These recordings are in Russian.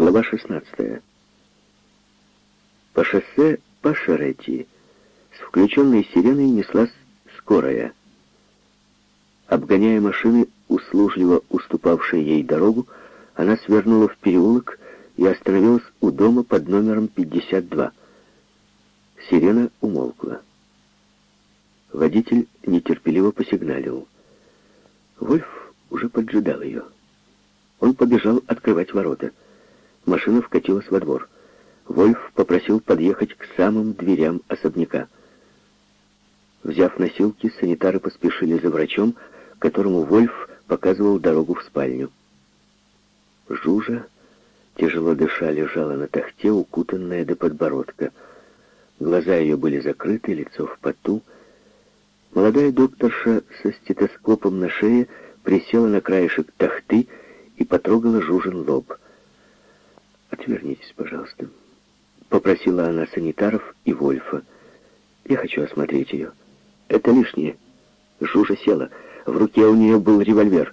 Глава 16. По шоссе по Шеретти с включенной сиреной неслась скорая. Обгоняя машины, услужливо уступавшие ей дорогу, она свернула в переулок и остановилась у дома под номером 52. Сирена умолкла. Водитель нетерпеливо посигналил. Вольф уже поджидал ее. Он побежал открывать ворота. Машина вкатилась во двор. Вольф попросил подъехать к самым дверям особняка. Взяв носилки, санитары поспешили за врачом, которому Вольф показывал дорогу в спальню. Жужа, тяжело дыша, лежала на тахте, укутанная до подбородка. Глаза ее были закрыты, лицо в поту. Молодая докторша со стетоскопом на шее присела на краешек тахты и потрогала Жужин лоб. «Отвернитесь, пожалуйста», — попросила она санитаров и Вольфа. «Я хочу осмотреть ее». «Это лишнее». Жужа села. В руке у нее был револьвер.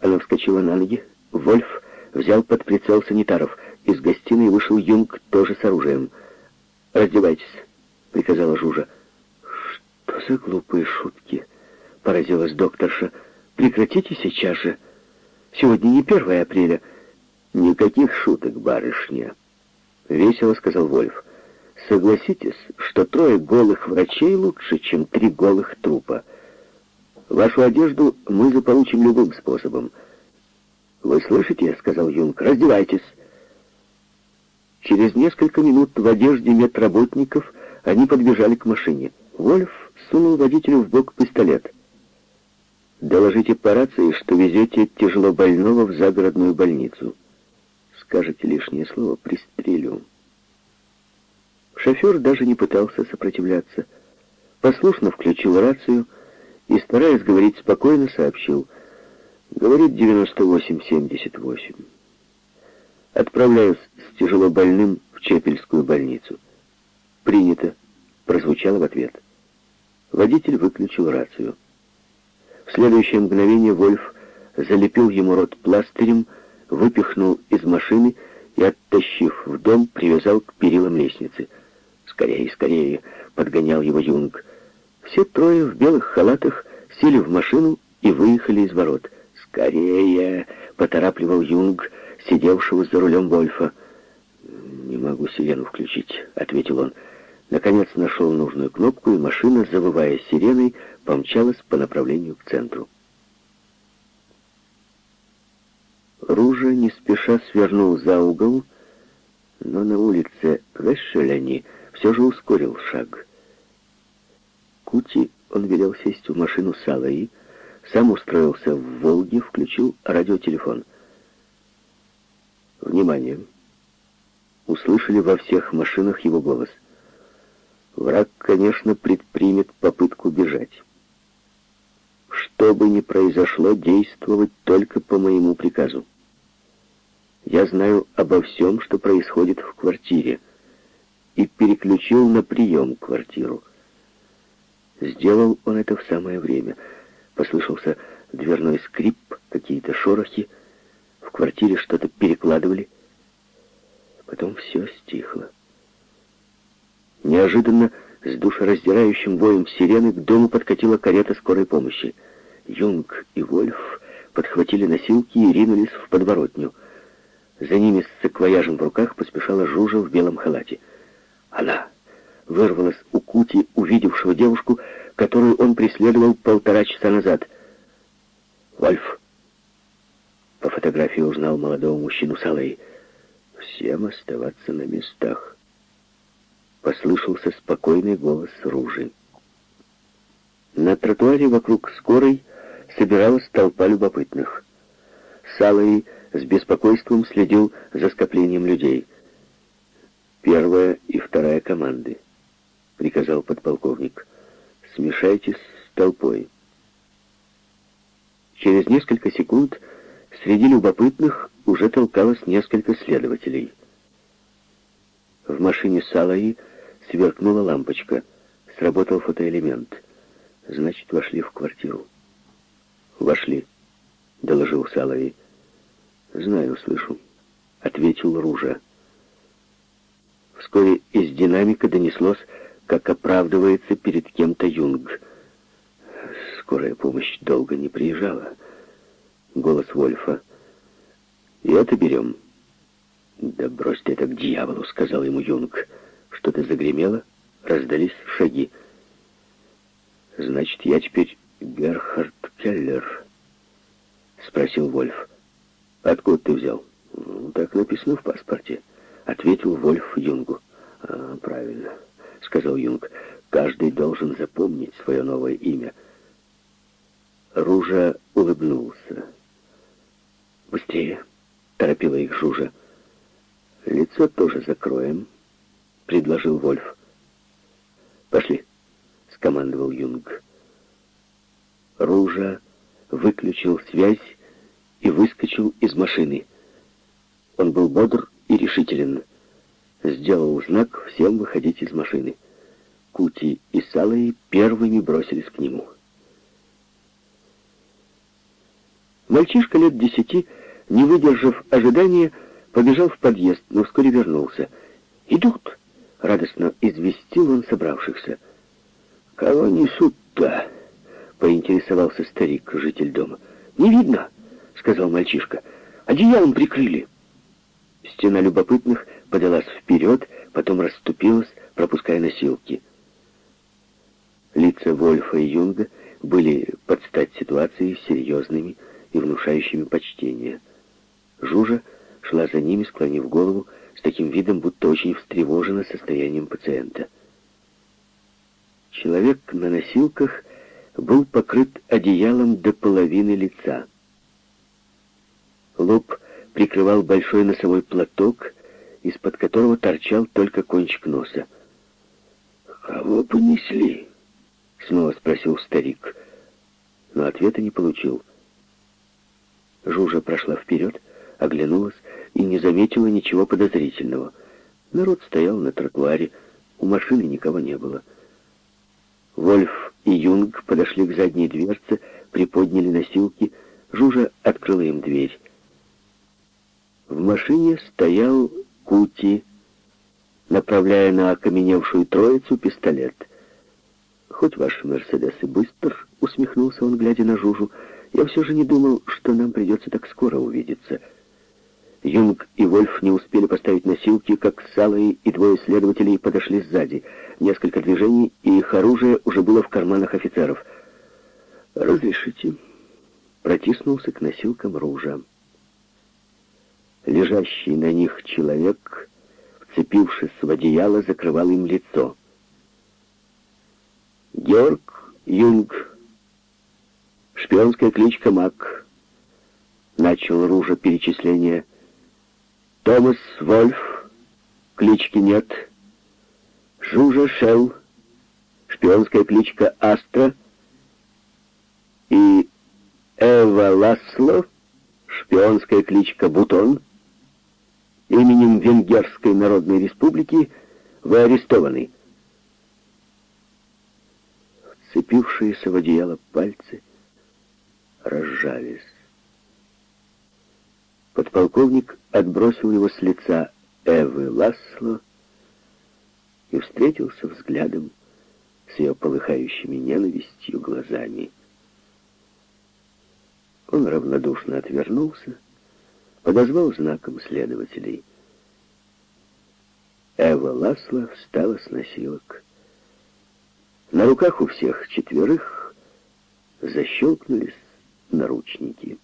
Она вскочила на ноги. Вольф взял под прицел санитаров. Из гостиной вышел Юнг, тоже с оружием. «Раздевайтесь», — приказала Жужа. «Что за глупые шутки?» — поразилась докторша. «Прекратите сейчас же. Сегодня не 1 апреля». «Никаких шуток, барышня», — весело сказал Вольф. «Согласитесь, что трое голых врачей лучше, чем три голых трупа. Вашу одежду мы заполучим любым способом». «Вы слышите?» — сказал Юнг. «Раздевайтесь». Через несколько минут в одежде медработников они подбежали к машине. Вольф сунул водителю в бок пистолет. «Доложите по рации, что везете тяжело больного в загородную больницу. Скажете лишнее слово, пристрелю». Шофер даже не пытался сопротивляться. Послушно включил рацию и, стараясь говорить спокойно, сообщил. «Говорит 98-78. Отправляюсь с тяжело больным в Чепельскую больницу». «Принято», — прозвучало в ответ. Водитель выключил рацию. В следующее мгновение Вольф залепил ему рот пластырем, выпихнул из машины и, оттащив в дом, привязал к перилам лестницы. «Скорее, скорее!» — подгонял его Юнг. Все трое в белых халатах сели в машину и выехали из ворот. «Скорее!» — поторапливал Юнг, сидевшего за рулем Вольфа. «Не могу сирену включить», — ответил он. Наконец нашел нужную кнопку, и машина, завывая сиреной, помчалась по направлению к центру. Ружа не спеша свернул за угол, но на улице Вешеляни все же ускорил шаг. Кути он велел сесть в машину Салаи, сам устроился в «Волге», включил радиотелефон. «Внимание!» Услышали во всех машинах его голос — Враг, конечно, предпримет попытку бежать. Что бы ни произошло, действовать только по моему приказу. Я знаю обо всем, что происходит в квартире, и переключил на прием квартиру. Сделал он это в самое время. Послышался дверной скрип, какие-то шорохи. В квартире что-то перекладывали. Потом все стихло. Неожиданно с душераздирающим воем сирены к дому подкатила карета скорой помощи. Юнг и Вольф подхватили носилки и ринулись в подворотню. За ними с саквояжем в руках поспешала Жужа в белом халате. Она вырвалась у Кути, увидевшего девушку, которую он преследовал полтора часа назад. «Вольф!» По фотографии узнал молодого мужчину Салей. «Всем оставаться на местах» послышался спокойный голос Ружи. На тротуаре вокруг скорой собиралась толпа любопытных. Салой с беспокойством следил за скоплением людей. «Первая и вторая команды», — приказал подполковник. «Смешайтесь с толпой». Через несколько секунд среди любопытных уже толкалось несколько следователей. В машине Салаи Сверкнула лампочка. Сработал фотоэлемент. Значит, вошли в квартиру. «Вошли», — доложил Салави. «Знаю, слышу. — ответил Ружа. Вскоре из динамика донеслось, как оправдывается перед кем-то Юнг. Скорая помощь долго не приезжала. Голос Вольфа. «И это берем». «Да брось ты это к дьяволу», — сказал ему Юнг. Что-то загремело, раздались шаги. «Значит, я теперь Герхард Келлер?» — спросил Вольф. «Откуда ты взял?» «Ну, «Так написано в паспорте», — ответил Вольф Юнгу. «А, правильно», — сказал Юнг. «Каждый должен запомнить свое новое имя». Ружа улыбнулся. «Быстрее!» — торопила их Жужа. «Лицо тоже закроем», — предложил Вольф. «Пошли», — скомандовал Юнг. Ружа выключил связь и выскочил из машины. Он был бодр и решителен. Сделал знак всем выходить из машины. Кути и Салой первыми бросились к нему. Мальчишка лет десяти, не выдержав ожидания, побежал в подъезд, но вскоре вернулся. «Идут!» — радостно известил он собравшихся. «Кого несут-то?» — поинтересовался старик, житель дома. «Не видно», — сказал мальчишка. «Одеялом прикрыли». Стена любопытных подалась вперед, потом расступилась, пропуская носилки. Лица Вольфа и Юнга были под стать ситуации серьезными и внушающими почтение. Жужа шла за ними, склонив голову, с таким видом, будто очень встревожена состоянием пациента. Человек на носилках был покрыт одеялом до половины лица. Лоб прикрывал большой носовой платок, из-под которого торчал только кончик носа. «Кого понесли?» — снова спросил старик, но ответа не получил. Жужа прошла вперед, оглянулась и не заметила ничего подозрительного. Народ стоял на тротуаре, у машины никого не было. Вольф и Юнг подошли к задней дверце, приподняли носилки. Жужа открыла им дверь. В машине стоял Кути, направляя на окаменевшую троицу пистолет. «Хоть ваш Мерседес и быстр», — усмехнулся он, глядя на Жужу, — «я все же не думал, что нам придется так скоро увидеться». Юнг и Вольф не успели поставить носилки, как Салой и двое следователей подошли сзади. Несколько движений, и их оружие уже было в карманах офицеров. «Разрешите?» Протиснулся к носилкам ружа. Лежащий на них человек, вцепившись в одеяло, закрывал им лицо. Георг Юнг, шпионская кличка Мак, начал Ружа перечисление Томас Вольф, клички нет. Жужа Шелл, шпионская кличка Астра. И Эва Ласло, шпионская кличка Бутон. Именем Венгерской Народной Республики вы арестованы. Вцепившиеся в одеяло пальцы разжались. Подполковник отбросил его с лица Эвы Ласло и встретился взглядом с ее полыхающими ненавистью глазами. Он равнодушно отвернулся, подозвал знаком следователей. Эва Ласло встала с носилок. На руках у всех четверых защелкнулись наручники.